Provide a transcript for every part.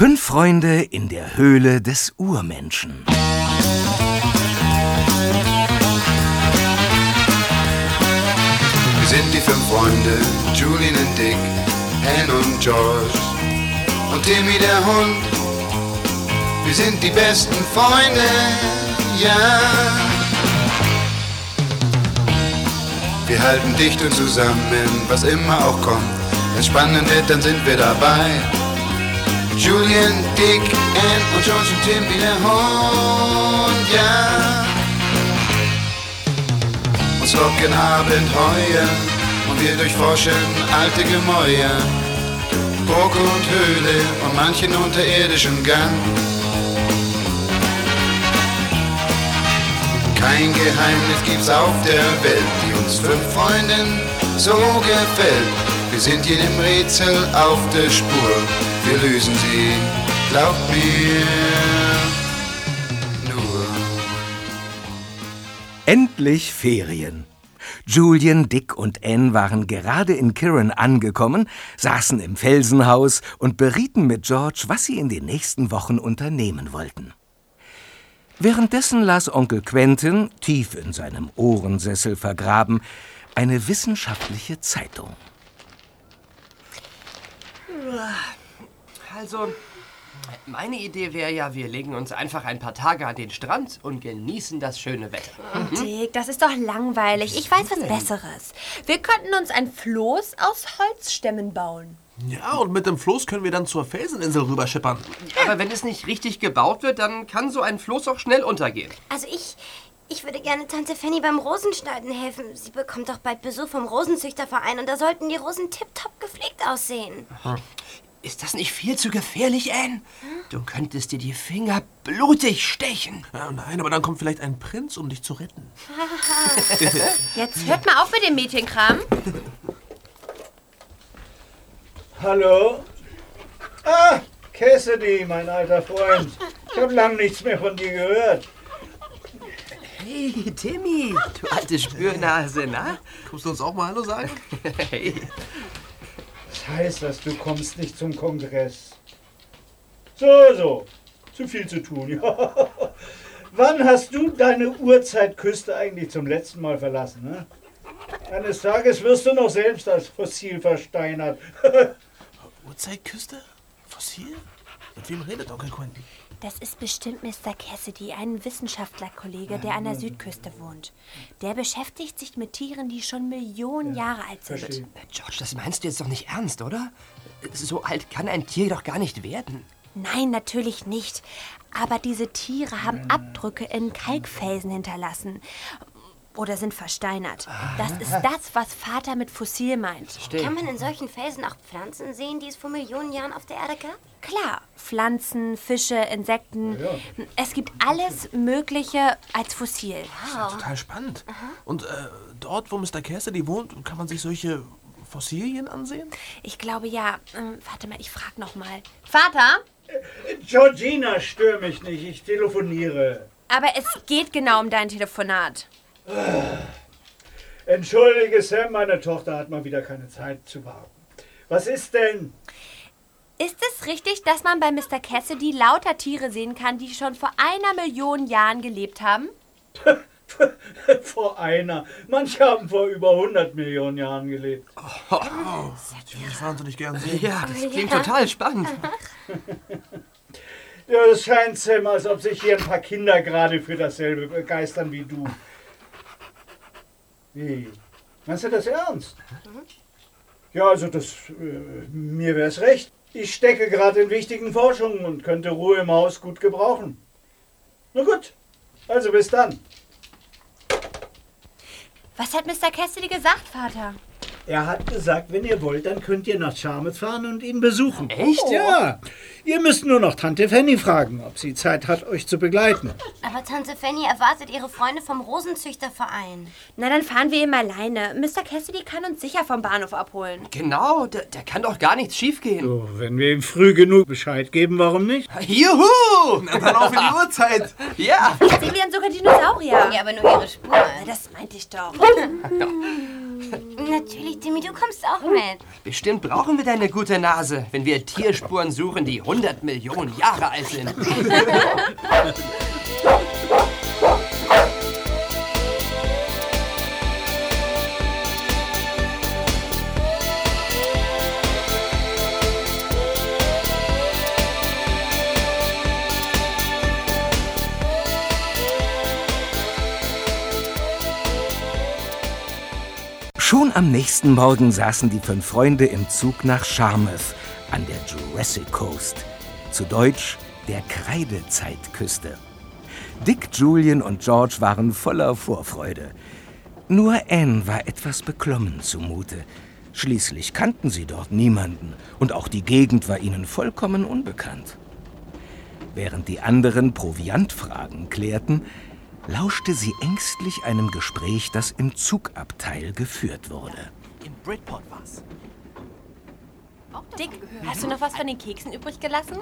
Fünf Freunde in der Höhle des Urmenschen. Wir sind die fünf Freunde, Julian und Dick, Anne und George und Timmy der Hund. Wir sind die besten Freunde, ja. Wir halten dicht und zusammen, was immer auch kommt. Wenn spannend wird, dann sind wir dabei. Julian, Dick, Anne und George und Timmy der Hund, ja. Uns locken Abenteuer und wir durchforschen alte Gemäuer. Burg und Höhle und manchen unterirdischen Gang. Kein Geheimnis gibt's auf der Welt, die uns fünf Freunden so gefällt. Wir sind jedem Rätsel auf der Spur, wir lösen sie, glaubt mir. Nur. Endlich Ferien. Julian, Dick und Anne waren gerade in Kirin angekommen, saßen im Felsenhaus und berieten mit George, was sie in den nächsten Wochen unternehmen wollten. Währenddessen las Onkel Quentin, tief in seinem Ohrensessel vergraben, eine wissenschaftliche Zeitung. Also, meine Idee wäre ja, wir legen uns einfach ein paar Tage an den Strand und genießen das schöne Wetter. Dick, das ist doch langweilig. Ich weiß was Besseres. Wir könnten uns ein Floß aus Holzstämmen bauen. Ja, und mit dem Floß können wir dann zur Felseninsel rüberschippern. Aber wenn es nicht richtig gebaut wird, dann kann so ein Floß auch schnell untergehen. Also ich, ich würde gerne Tante Fanny beim Rosenschneiden helfen. Sie bekommt doch bald Besuch vom Rosenzüchterverein und da sollten die Rosen tipptopp gepflegt aussehen. Ist das nicht viel zu gefährlich, Anne? Du könntest dir die Finger blutig stechen. Ja, nein, aber dann kommt vielleicht ein Prinz, um dich zu retten. Jetzt hört mal auf mit dem Mädchenkram. Hallo? Ah, Cassidy, mein alter Freund. Ich habe lang nichts mehr von dir gehört. Hey, Timmy, du alte Spürnase, na? Kommst du uns auch mal Hallo sagen? Hey. Das heißt, dass du kommst nicht zum Kongress. So, so. Zu viel zu tun, ja. Wann hast du deine Urzeitküste eigentlich zum letzten Mal verlassen? Ne? Eines Tages wirst du noch selbst als Fossil versteinert. Urzeitküste? Fossil? Mit wem redet Onkel Quentin? Das ist bestimmt Mr. Cassidy, ein Wissenschaftlerkollege, der an der Südküste wohnt. Der beschäftigt sich mit Tieren, die schon Millionen Jahre alt sind. verstehe. Äh, George, das meinst du jetzt doch nicht ernst, oder? So alt kann ein Tier doch gar nicht werden. Nein, natürlich nicht. Aber diese Tiere haben Abdrücke in Kalkfelsen hinterlassen. Oder sind versteinert. Das ist das, was Vater mit Fossil meint. Kann man in solchen Felsen auch Pflanzen sehen, die es vor Millionen Jahren auf der Erde gab? Klar, Pflanzen, Fische, Insekten. Es gibt alles Mögliche als Fossil. Total spannend. Und äh, dort, wo Mr. Cassidy wohnt, kann man sich solche Fossilien ansehen? Ich glaube ja. Ähm, warte mal, ich frag noch mal. Vater? Georgina, stör mich nicht. Ich telefoniere. Aber es geht genau um dein Telefonat. Entschuldige, Sam, meine Tochter hat mal wieder keine Zeit zu warten. Was ist denn? Ist es richtig, dass man bei Mr. Cassidy lauter Tiere sehen kann, die schon vor einer Million Jahren gelebt haben? vor einer. Manche haben vor über 100 Millionen Jahren gelebt. Die will ich wahnsinnig gern sehen. Ja, das klingt total spannend. Ja, es scheint, Sam, als ob sich hier ein paar Kinder gerade für dasselbe begeistern wie du. Wie? Meinst du das ernst? Ja, also das, äh, mir wär's recht. Ich stecke gerade in wichtigen Forschungen und könnte Ruhe im Haus gut gebrauchen. Na gut, also bis dann. Was hat Mr. Cassidy gesagt, Vater? Er hat gesagt, wenn ihr wollt, dann könnt ihr nach Charmouth fahren und ihn besuchen. Echt? Ja. Ihr müsst nur noch Tante Fanny fragen, ob sie Zeit hat, euch zu begleiten. Aber Tante Fanny erwartet ihre Freunde vom Rosenzüchterverein. Na, dann fahren wir eben alleine. Mr. Cassidy kann uns sicher vom Bahnhof abholen. Genau, der, der kann doch gar nichts schiefgehen. So, wenn wir ihm früh genug Bescheid geben, warum nicht? Juhu! Na, dann auf in die Uhrzeit. Ja! Sehen wir dann sogar Dinosaurier? Ja, aber nur ihre Spur. Das meinte ich doch. Natürlich, Timmy, du kommst auch mit. Bestimmt brauchen wir deine gute Nase, wenn wir Tierspuren suchen, die 100 Millionen Jahre alt sind. am nächsten Morgen saßen die fünf Freunde im Zug nach Charmouth an der Jurassic Coast. Zu Deutsch der Kreidezeitküste. Dick, Julian und George waren voller Vorfreude. Nur Anne war etwas beklommen zumute. Schließlich kannten sie dort niemanden und auch die Gegend war ihnen vollkommen unbekannt. Während die anderen Proviantfragen klärten, lauschte sie ängstlich einem Gespräch, das im Zugabteil geführt wurde. In Bridport war's. Dick, hast du noch was von den Keksen übrig gelassen?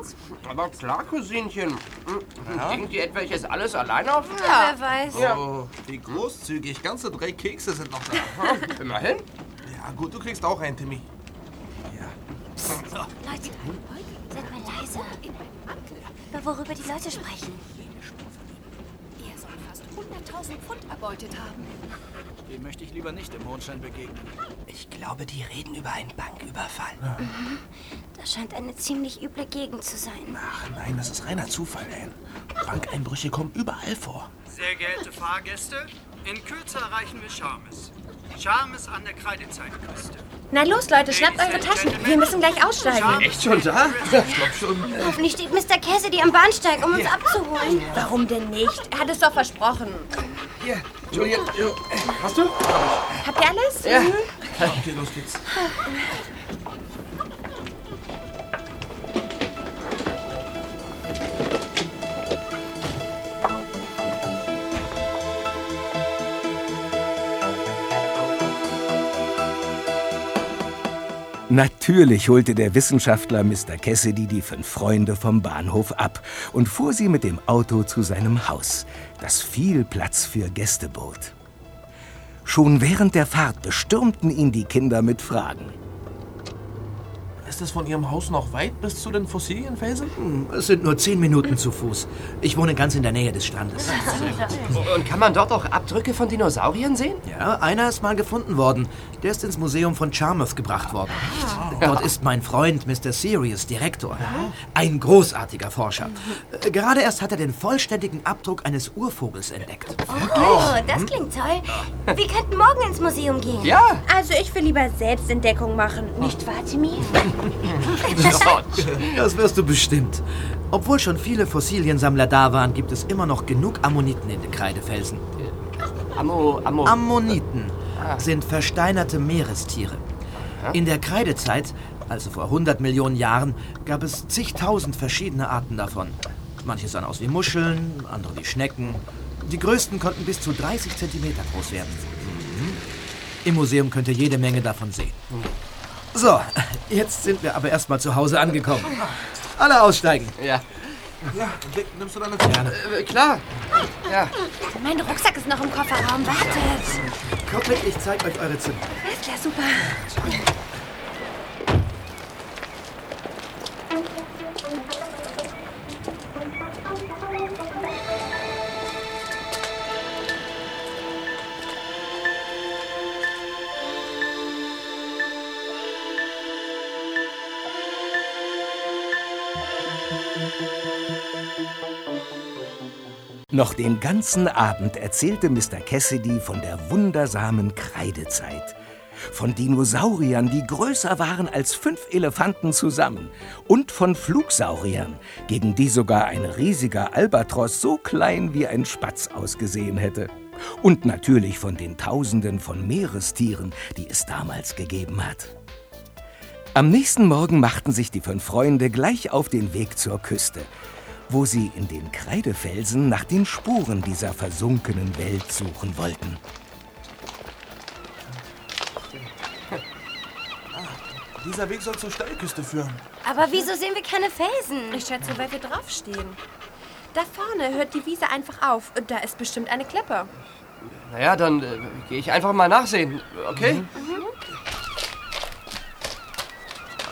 Aber klar, Cousinchen. Hm, Denkt ihr etwa, ich esse alles alleine auf? Ja, wer weiß. Oh, wie großzügig. Ganze drei Kekse sind noch da. Immerhin. Ja, gut, du kriegst auch einen, Timmy. Leute, seid mal leise. Über worüber die Leute sprechen. Er soll fast 100.000 Pfund erbeutet haben. Dem möchte ich lieber nicht im Mondschein begegnen. Ich glaube, die reden über einen Banküberfall. Das scheint eine ziemlich üble Gegend zu sein. Ach nein, das ist reiner Zufall, Anne. Bankeinbrüche kommen überall vor. Sehr geehrte Fahrgäste, in Kürze erreichen wir Charmes. Charmes an der Kreidezeitküste. Na los, Leute, schnappt eure Taschen. Wir müssen gleich aussteigen. Echt schon da? Hoffentlich steht Mr. Cassidy am Bahnsteig, um uns abzuholen. Warum denn nicht? Er hat es doch versprochen. Hier, Julian. Hast du? Habt ihr alles? Ja. Okay, los geht's. Natürlich holte der Wissenschaftler Mr. Cassidy die fünf Freunde vom Bahnhof ab und fuhr sie mit dem Auto zu seinem Haus, das viel Platz für Gäste bot. Schon während der Fahrt bestürmten ihn die Kinder mit Fragen. Ist es von Ihrem Haus noch weit bis zu den Fossilienfelsen? Es sind nur zehn Minuten zu Fuß. Ich wohne ganz in der Nähe des Strandes. Und kann man dort auch Abdrücke von Dinosauriern sehen? Ja, einer ist mal gefunden worden. Der ist ins Museum von Charmouth gebracht worden. Dort ist mein Freund Mr. Sirius Direktor. Ein großartiger Forscher. Äh, Gerade erst hat er den vollständigen Abdruck eines Urvogels entdeckt. Oh, das klingt toll. Wir könnten morgen ins Museum gehen. Ja. Also ich will lieber Selbstentdeckung machen. Nicht wahr, Timmy? Das wirst du bestimmt. Obwohl schon viele Fossiliensammler da waren, gibt es immer noch genug Ammoniten in den Kreidefelsen. Ammo, Ammo. Ammoniten sind versteinerte Meerestiere. In der Kreidezeit, also vor 100 Millionen Jahren, gab es zigtausend verschiedene Arten davon. Manche sahen aus wie Muscheln, andere wie Schnecken. Die größten konnten bis zu 30 Zentimeter groß werden. Mhm. Im Museum könnt ihr jede Menge davon sehen. So, jetzt sind wir aber erstmal zu Hause angekommen. Alle aussteigen. ja. Ja, Dick, nimmst du deine Ferne? Äh, klar. Ja. Mein Rucksack ist noch im Kofferraum. Wartet. Kommt mit, ich zeig euch eure Zimmer. Alles klar, super. Noch den ganzen Abend erzählte Mr. Cassidy von der wundersamen Kreidezeit. Von Dinosauriern, die größer waren als fünf Elefanten zusammen. Und von Flugsauriern, gegen die sogar ein riesiger Albatros so klein wie ein Spatz ausgesehen hätte. Und natürlich von den Tausenden von Meerestieren, die es damals gegeben hat. Am nächsten Morgen machten sich die fünf Freunde gleich auf den Weg zur Küste, wo sie in den Kreidefelsen nach den Spuren dieser versunkenen Welt suchen wollten. Dieser Weg soll zur Steilküste führen. Aber wieso sehen wir keine Felsen? Ich schätze, weil wir draufstehen. Da vorne hört die Wiese einfach auf und da ist bestimmt eine Klippe. Naja, dann äh, gehe ich einfach mal nachsehen, okay?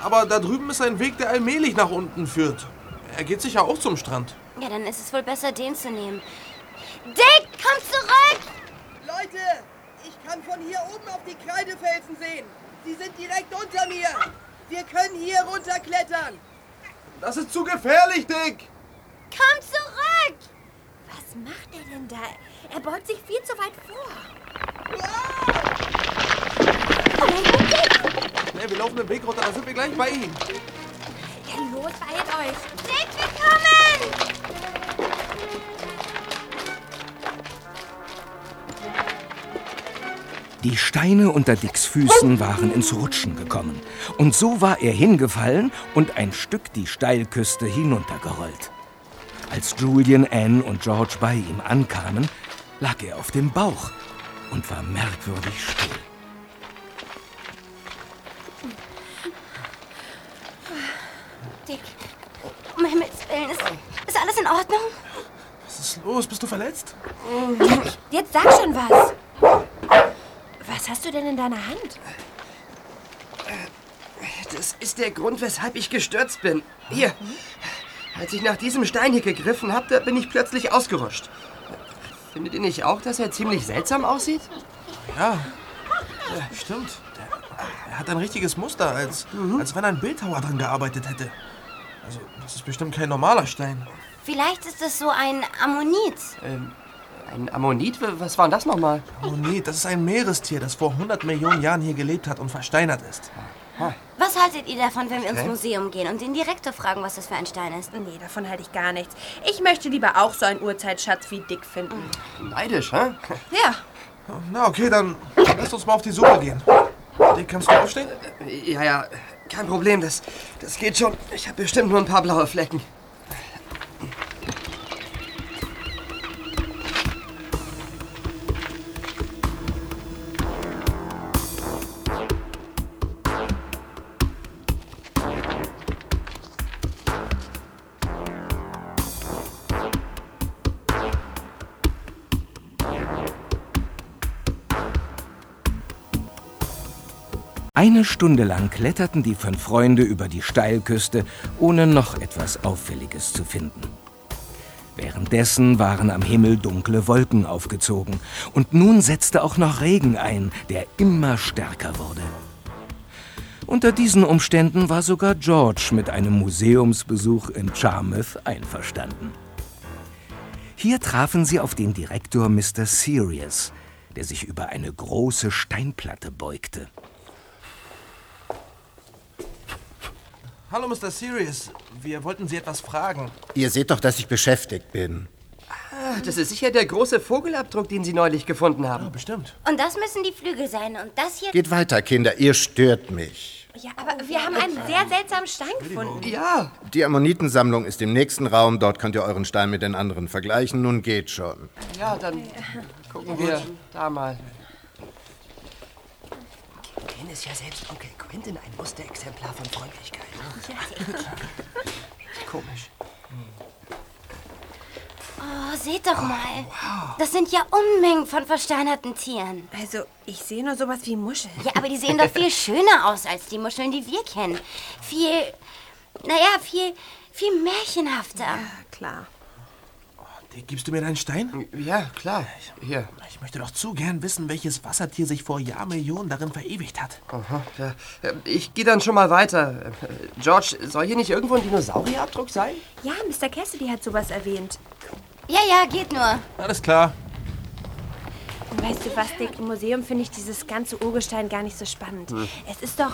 Aber da drüben ist ein Weg, der allmählich nach unten führt. Er geht sicher auch zum Strand. Ja, dann ist es wohl besser, den zu nehmen. Dick, komm zurück! Leute, ich kann von hier oben auf die Kreidefelsen sehen. Sie sind direkt unter mir. Wir können hier runterklettern. Das ist zu gefährlich, Dick! Komm zurück! Was macht er denn da? Er beugt sich viel zu weit vor. Schnell, wir laufen den Weg runter, dann sind wir gleich bei ihm. Los, beeilt euch. Dick, wir kommen! Die Steine unter Dicks Füßen waren ins Rutschen gekommen. Und so war er hingefallen und ein Stück die Steilküste hinuntergerollt. Als Julian, Anne und George bei ihm ankamen, lag er auf dem Bauch und war merkwürdig still. In Ordnung? Was ist los? Bist du verletzt? Jetzt sag schon was. Was hast du denn in deiner Hand? Das ist der Grund, weshalb ich gestürzt bin. Hier. Als ich nach diesem Stein hier gegriffen habe, da bin ich plötzlich ausgerutscht. Findet ihr nicht auch, dass er ziemlich seltsam aussieht? Ja, ja stimmt. Der, er hat ein richtiges Muster, als, als wenn ein Bildhauer dran gearbeitet hätte. Also, das ist bestimmt kein normaler Stein. Vielleicht ist es so ein Ammonit. Ähm, ein Ammonit? Was war denn das nochmal? Ammonit, das ist ein Meerestier, das vor 100 Millionen Jahren hier gelebt hat und versteinert ist. Was haltet ihr davon, wenn wir ins. Museum gehen und den Direktor fragen, was das für ein Stein ist? Nee, davon halte ich gar nichts. Ich möchte lieber auch so einen Urzeitschatz wie Dick finden. Neidisch, hä? Ja. Na, okay, dann lass uns mal auf die Suche gehen. Dick, kannst du aufstehen? Ja, ja, kein Problem. Das, das geht schon. Ich habe bestimmt nur ein paar blaue Flecken. Eine Stunde lang kletterten die fünf Freunde über die Steilküste, ohne noch etwas Auffälliges zu finden. Währenddessen waren am Himmel dunkle Wolken aufgezogen, und nun setzte auch noch Regen ein, der immer stärker wurde. Unter diesen Umständen war sogar George mit einem Museumsbesuch in Charmouth einverstanden. Hier trafen sie auf den Direktor Mr. Sirius, der sich über eine große Steinplatte beugte. Hallo, Mr. Sirius. Wir wollten Sie etwas fragen. Ihr seht doch, dass ich beschäftigt bin. Ah, das ist sicher der große Vogelabdruck, den Sie neulich gefunden haben. bestimmt. Und das müssen die Flügel sein. Und das hier... Geht weiter, Kinder, ihr stört mich. Ja, aber wir haben einen sehr seltsamen Stein gefunden. Ja. Die Ammonitensammlung ist im nächsten Raum, dort könnt ihr euren Stein mit den anderen vergleichen. Nun geht schon. Ja, dann gucken wir da mal. Ken ist ja selbst Onkel Quentin ein Musterexemplar von Freundlichkeit. Komisch. Oh, seht doch mal. Das sind ja Unmengen von versteinerten Tieren. Also, ich sehe nur sowas wie Muscheln. Ja, aber die sehen doch viel schöner aus als die Muscheln, die wir kennen. Viel, naja, viel, viel märchenhafter. klar. Gibst du mir deinen Stein? Ja, klar. Hier. Ich möchte doch zu gern wissen, welches Wassertier sich vor Jahrmillionen darin verewigt hat. Aha, ja. Äh, Ich gehe dann schon mal weiter. Äh, George, soll hier nicht irgendwo ein Dinosaurierabdruck sein? Ja, Mr. Cassidy hat sowas erwähnt. Ja, ja, geht nur. Alles klar. Und weißt du was, Dick? Im Museum finde ich dieses ganze Urgestein gar nicht so spannend. Hm. Es ist doch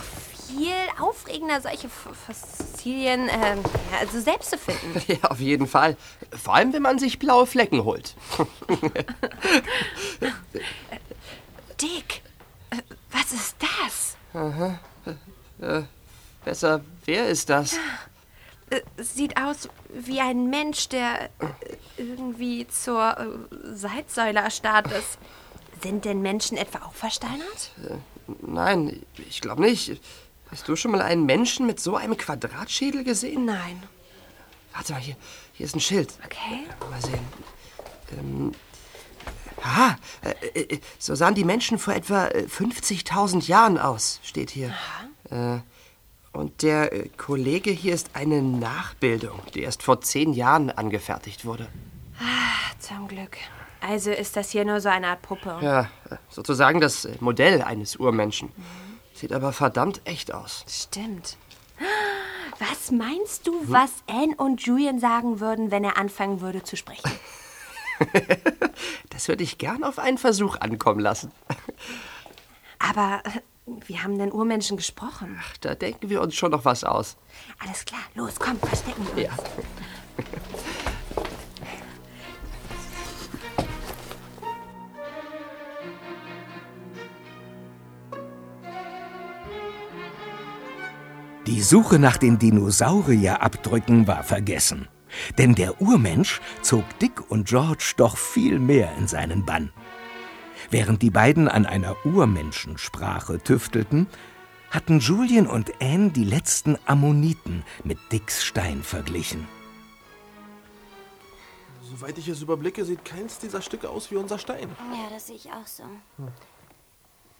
viel aufregender, solche Fossilien ähm, ja, also selbst zu finden. Ja, auf jeden Fall. Vor allem, wenn man sich blaue Flecken holt. Dick, äh, was ist das? Aha. Äh, besser, wer ist das? Äh, Sieht aus wie ein Mensch, der äh, irgendwie zur äh, Salzsäule erstarrt ist. Sind denn Menschen etwa auch versteinert? Äh, nein, ich glaube nicht. Hast du schon mal einen Menschen mit so einem Quadratschädel gesehen? Nein. Warte mal, hier, hier ist ein Schild. Okay. Mal sehen. Ähm, aha, äh, äh, so sahen die Menschen vor etwa äh, 50.000 Jahren aus, steht hier. Äh, Und der äh, Kollege hier ist eine Nachbildung, die erst vor zehn Jahren angefertigt wurde. Ah, zum Glück. Also ist das hier nur so eine Art Puppe. Ja, äh, sozusagen das äh, Modell eines Urmenschen. Sieht aber verdammt echt aus. Stimmt. Was meinst du, was Anne und Julian sagen würden, wenn er anfangen würde zu sprechen? Das würde ich gern auf einen Versuch ankommen lassen. Aber äh, wie haben denn Urmenschen gesprochen? Ach, da denken wir uns schon noch was aus. Alles klar, los, komm, verstecken wir uns. Ja. Die Suche nach den Dinosaurierabdrücken war vergessen. Denn der Urmensch zog Dick und George doch viel mehr in seinen Bann. Während die beiden an einer Urmenschensprache tüftelten, hatten Julian und Anne die letzten Ammoniten mit Dicks Stein verglichen. Soweit ich es überblicke, sieht keins dieser Stücke aus wie unser Stein. Ja, das sehe ich auch so.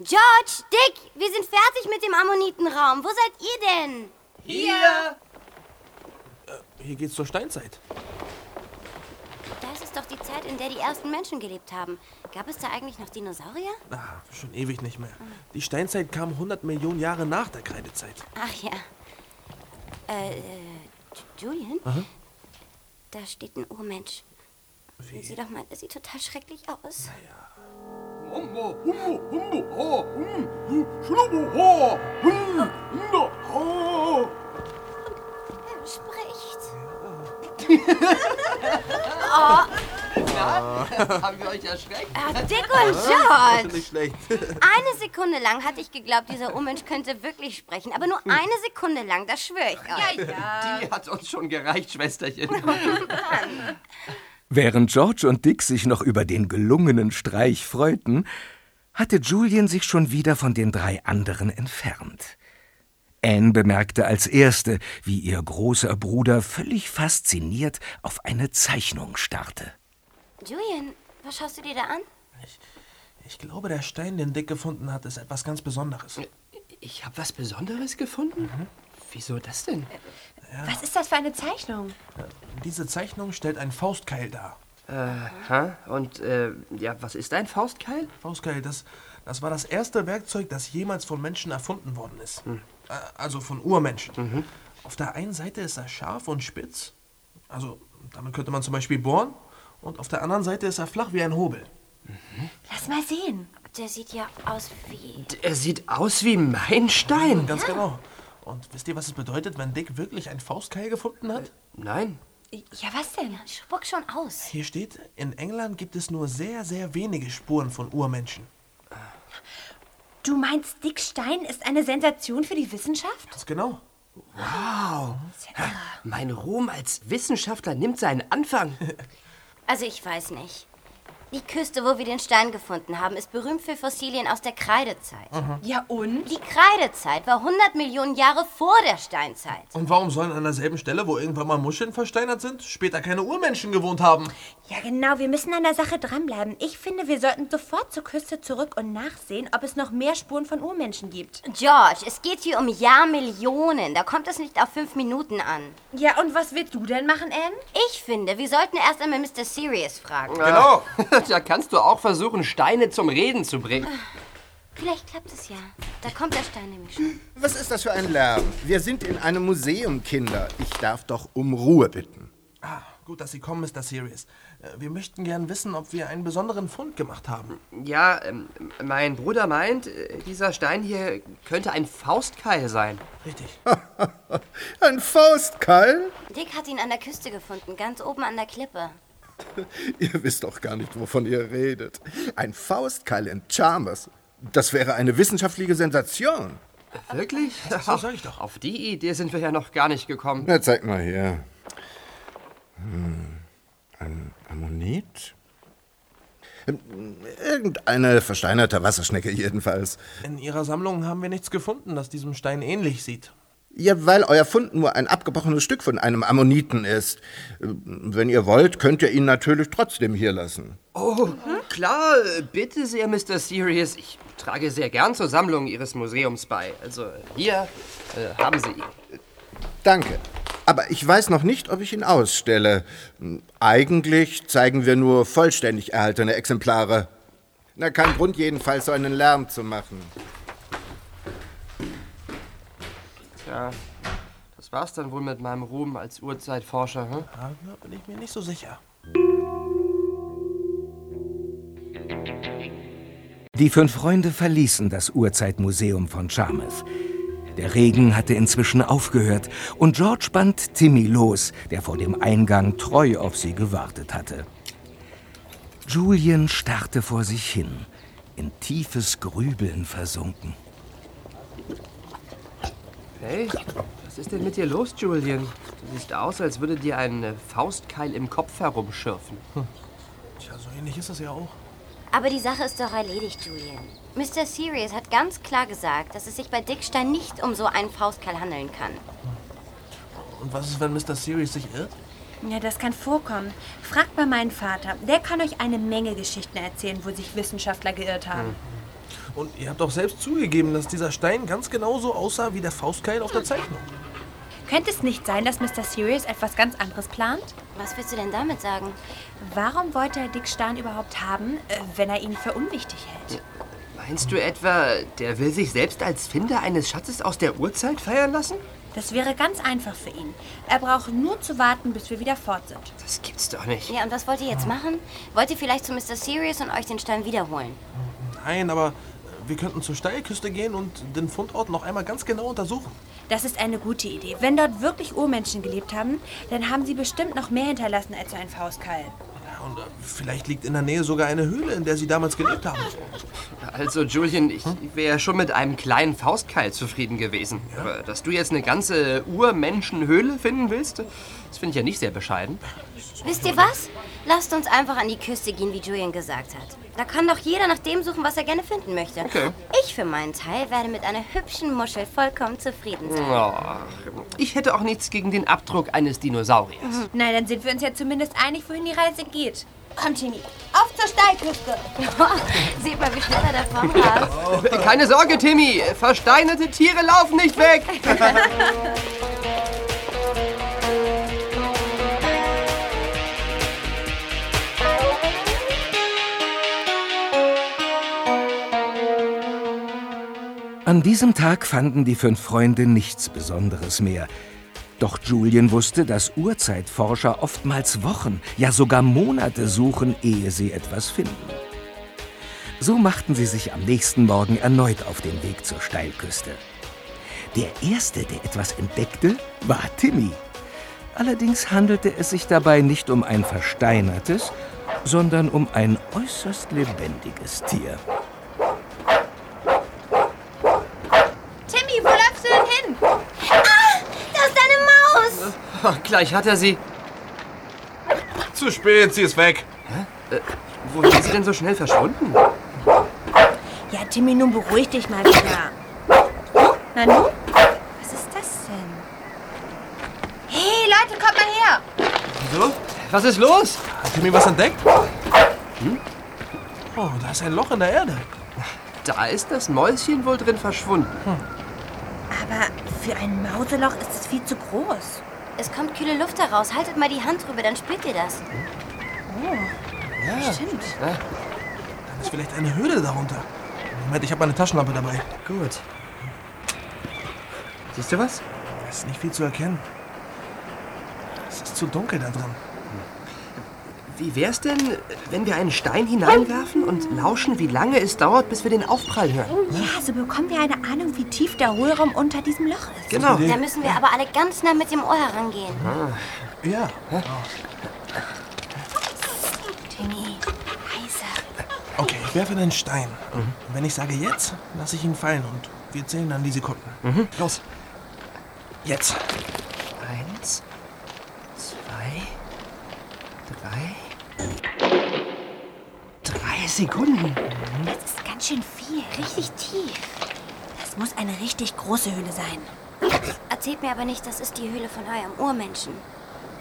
George, Dick, wir sind fertig mit dem Ammonitenraum. Wo seid ihr denn? Hier! Hier geht's zur Steinzeit. Das ist doch die Zeit, in der die ersten Menschen gelebt haben. Gab es da eigentlich noch Dinosaurier? Ah, schon ewig nicht mehr. Die Steinzeit kam 100 Millionen Jahre nach der Kreidezeit. Ach ja. Äh, äh, Julian? Aha. Da steht ein Urmensch. Sieh doch mal, das sieht total schrecklich aus. Er spricht. oh, Na, haben wir euch erschreckt? Ah, Dick und George. Nicht schlecht. Eine Sekunde lang hatte ich geglaubt, dieser Urmensch könnte wirklich sprechen. Aber nur eine Sekunde lang, das schwöre ich euch. Die hat uns schon gereicht, Schwesterchen. Während George und Dick sich noch über den gelungenen Streich freuten, hatte Julian sich schon wieder von den drei anderen entfernt. Anne bemerkte als erste, wie ihr großer Bruder völlig fasziniert auf eine Zeichnung starrte. Julian, was schaust du dir da an? Ich glaube, der Stein, den Dick gefunden hat, ist etwas ganz Besonderes. Ich habe was Besonderes gefunden? Wieso das denn? Was ist das für eine Zeichnung? Diese Zeichnung stellt einen Faustkeil dar. Aha. Und, äh, ja, was ist ein Faustkeil? Faustkeil, das, das war das erste Werkzeug, das jemals von Menschen erfunden worden ist. Hm. Äh, Also von Urmenschen. Mhm. Auf der einen Seite ist er scharf und spitz. Also damit könnte man zum Beispiel bohren. Und auf der anderen Seite ist er flach wie ein Hobel. Lass mal sehen. Der sieht ja aus wie... Er sieht aus wie mein Stein. Ganz genau. Und wisst ihr, was es bedeutet, wenn Dick wirklich ein Faustkeil gefunden hat? Nein. Ja, was denn? Spuck schon aus. Hier steht, in England gibt es nur sehr, sehr wenige Spuren von Urmenschen. Du meinst, Dick Stein ist eine Sensation für die Wissenschaft? Ganz genau. Wow. Mein Ruhm als Wissenschaftler nimmt seinen Anfang. Also ich weiß nicht. Die Küste, wo wir den Stein gefunden haben, ist berühmt für Fossilien aus der Kreidezeit. Ja, und? Die Kreidezeit war 100 Millionen Jahre vor der Steinzeit. Und warum sollen an derselben Stelle, wo irgendwann mal Muscheln versteinert sind, später keine Urmenschen gewohnt haben? Ja, genau. Wir müssen an der Sache dranbleiben. Ich finde, wir sollten sofort zur Küste zurück und nachsehen, ob es noch mehr Spuren von Urmenschen gibt. George, es geht hier um Jahrmillionen. Da kommt es nicht auf fünf Minuten an. Ja, und was willst du denn machen, Anne? Ich finde, wir sollten erst einmal Mr. Sirius fragen. Genau. da kannst du auch versuchen, Steine zum Reden zu bringen. Vielleicht klappt es ja. Da kommt der Stein nämlich schon. Was ist das für ein Lärm? Wir sind in einem Museum, Kinder. Ich darf doch um Ruhe bitten. Ah, gut, dass Sie kommen, Mr. Sirius. Äh, Wir möchten gern wissen, ob wir einen besonderen Fund gemacht haben. Ja, ähm, mein Bruder meint, äh, dieser Stein hier könnte ein Faustkeil sein. Richtig. Ein Faustkeil? Dick hat ihn an der Küste gefunden, ganz oben an der Klippe. Ihr wisst doch gar nicht, wovon ihr redet. Ein Faustkeil in Chalmers. Das wäre eine wissenschaftliche Sensation. Wirklich? So sag ich doch. Auf die Idee sind wir ja noch gar nicht gekommen. Na, zeig mal her. Hm, ein Ammonit? Ähm, Irgendeine versteinerte Wasserschnecke jedenfalls. In Ihrer Sammlung haben wir nichts gefunden, das diesem Stein ähnlich sieht. Ja, weil euer Fund nur ein abgebrochenes Stück von einem Ammoniten ist. Wenn ihr wollt, könnt ihr ihn natürlich trotzdem hier lassen. Oh, klar, bitte sehr, Mr. Sirius. Ich trage sehr gern zur Sammlung Ihres Museums bei. Also hier äh, haben Sie ihn. Danke. Aber ich weiß noch nicht, ob ich ihn ausstelle. Eigentlich zeigen wir nur vollständig erhaltene Exemplare. Na, kein Grund jedenfalls, so einen Lärm zu machen. Tja, das war's dann wohl mit meinem Ruhm als Urzeitforscher, hm? Ja, da bin ich mir nicht so sicher. Die fünf Freunde verließen das Urzeitmuseum von Charmouth. Der Regen hatte inzwischen aufgehört und George band Timmy los, der vor dem Eingang treu auf sie gewartet hatte. Julian starrte vor sich hin, in tiefes Grübeln versunken. Hey, was ist denn mit dir los, Julian? Du siehst aus, als würde dir ein äh, Faustkeil im Kopf herumschürfen. Tja, so ähnlich ist es ja auch. Aber die Sache ist doch erledigt, Julian. Mr. Sirius hat ganz klar gesagt, dass es sich bei Dickstein nicht um so einen Faustkeil handeln kann. Und was ist, wenn Mr. Sirius sich irrt? Ja, das kann vorkommen. Fragt mal meinen Vater. Der kann euch eine Menge Geschichten erzählen, wo sich Wissenschaftler geirrt haben. Und ihr habt doch selbst zugegeben, dass dieser Stein ganz genauso aussah wie der Faustkeil auf der Zeichnung. Könnte es nicht sein, dass Mr. Sirius etwas ganz anderes plant? Was willst du denn damit sagen? Warum wollte er Dick Stein überhaupt haben, äh, wenn er ihn für unwichtig hält? Meinst du etwa, der will sich selbst als Finder eines Schatzes aus der Urzeit feiern lassen? Das wäre ganz einfach für ihn. Er braucht nur zu warten, bis wir wieder fort sind. Das gibt's doch nicht. Ja, und was wollt ihr jetzt machen? Wollt ihr vielleicht zu Mr. Sirius und euch den Stein wiederholen? Nein, aber äh, wir könnten zur Steilküste gehen und den Fundort noch einmal ganz genau untersuchen. Das ist eine gute Idee. Wenn dort wirklich Urmenschen gelebt haben, dann haben sie bestimmt noch mehr hinterlassen als so ein Faustkeil. Ja, und äh, vielleicht liegt in der Nähe sogar eine Höhle, in der sie damals gelebt haben. Also, Julian, ich wäre schon mit einem kleinen Faustkeil zufrieden gewesen. Aber dass du jetzt eine ganze Urmenschenhöhle finden willst, das finde ich ja nicht sehr bescheiden. Wisst ihr was? Lasst uns einfach an die Küste gehen, wie Julian gesagt hat. Da kann doch jeder nach dem suchen, was er gerne finden möchte. Okay. Ich für meinen Teil werde mit einer hübschen Muschel vollkommen zufrieden sein. Ach, ich hätte auch nichts gegen den Abdruck eines Dinosauriers. Na, dann sind wir uns ja zumindest einig, wohin die Reise geht. Komm, Timmy, auf zur Steilküste. Seht mal, wie schnell er davon rast. Keine Sorge, Timmy. Versteinerte Tiere laufen nicht weg. An diesem Tag fanden die fünf Freunde nichts Besonderes mehr. Doch Julian wusste, dass Urzeitforscher oftmals Wochen, ja sogar Monate suchen, ehe sie etwas finden. So machten sie sich am nächsten Morgen erneut auf den Weg zur Steilküste. Der Erste, der etwas entdeckte, war Timmy. Allerdings handelte es sich dabei nicht um ein versteinertes, sondern um ein äußerst lebendiges Tier. Timmy, wo läufst du denn hin? Ah, da ist eine Maus! Oh, gleich hat er sie. Zu spät, sie ist weg. Äh, wohin ist sie denn so schnell verschwunden? Ja, Timmy, nun beruhig dich mal wieder. Na nun? Was ist das denn? Hey, Leute, kommt mal her! Wieso? Was ist los? Hat Timmy was entdeckt? Hm? Oh, da ist ein Loch in der Erde. Da ist das Mäuschen wohl drin verschwunden. Aber für ein Mauseloch ist es viel zu groß. Es kommt kühle Luft heraus. Haltet mal die Hand drüber, dann spürt ihr das. Oh, Ja. stimmt. Dann ist vielleicht eine Höhle darunter. Moment, ich habe meine Taschenlampe dabei. Gut. Siehst du was? Es ist nicht viel zu erkennen. Es ist zu dunkel da drin. Wie wär's denn, wenn wir einen Stein hineinwerfen und lauschen, wie lange es dauert, bis wir den Aufprall hören? Ja, so bekommen wir eine Ahnung, wie tief der Hohlraum unter diesem Loch ist. Genau. Da müssen wir aber alle ganz nah mit dem Ohr herangehen. Ja. Timmy, heißer. Okay, ich werfe den Stein. Und wenn ich sage jetzt, lasse ich ihn fallen und wir zählen dann die Sekunden. Mhm. Los. Jetzt. Eins, zwei, drei. Drei Sekunden. Das ist ganz schön viel, richtig tief. Das muss eine richtig große Höhle sein. Erzählt mir aber nicht, das ist die Höhle von eurem Urmenschen.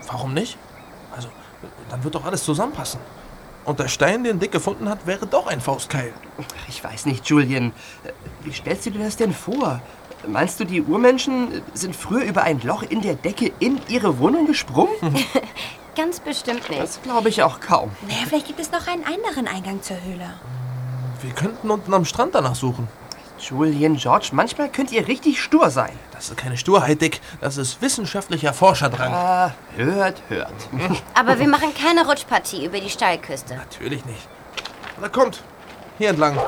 Warum nicht? Also, dann wird doch alles zusammenpassen. Und der Stein, den Dick gefunden hat, wäre doch ein Faustkeil. Ich weiß nicht, Julian. Wie stellst du dir das denn vor? Meinst du, die Urmenschen sind früher über ein Loch in der Decke in ihre Wohnung gesprungen? Ganz bestimmt nicht. Das glaube ich auch kaum. Naja, vielleicht gibt es noch einen anderen Eingang zur Höhle. Wir könnten unten am Strand danach suchen. Julian, George, manchmal könnt ihr richtig stur sein. Das ist keine Sturheit, Dick. Das ist wissenschaftlicher Forscherdrang. Ah, hört, hört. Aber wir machen keine Rutschpartie über die Steilküste. Natürlich nicht. Na kommt, hier entlang.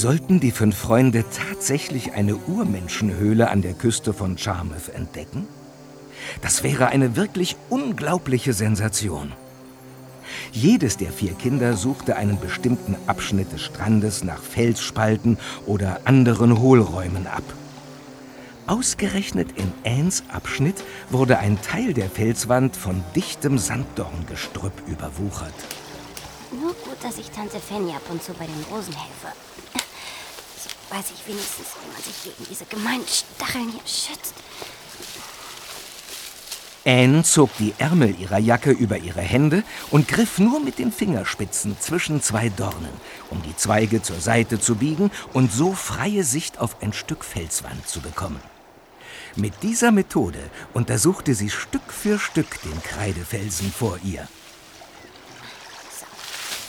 Sollten die fünf Freunde tatsächlich eine Urmenschenhöhle an der Küste von Charmouth entdecken? Das wäre eine wirklich unglaubliche Sensation. Jedes der vier Kinder suchte einen bestimmten Abschnitt des Strandes nach Felsspalten oder anderen Hohlräumen ab. Ausgerechnet in Anns Abschnitt wurde ein Teil der Felswand von dichtem Sanddorngestrüpp überwuchert. Nur gut, dass ich Tante Fanny ab und zu bei den Rosen helfe. So weiß ich wenigstens, wie man sich gegen diese gemeinen Stacheln hier schützt. Anne zog die Ärmel ihrer Jacke über ihre Hände und griff nur mit den Fingerspitzen zwischen zwei Dornen, um die Zweige zur Seite zu biegen und so freie Sicht auf ein Stück Felswand zu bekommen. Mit dieser Methode untersuchte sie Stück für Stück den Kreidefelsen vor ihr.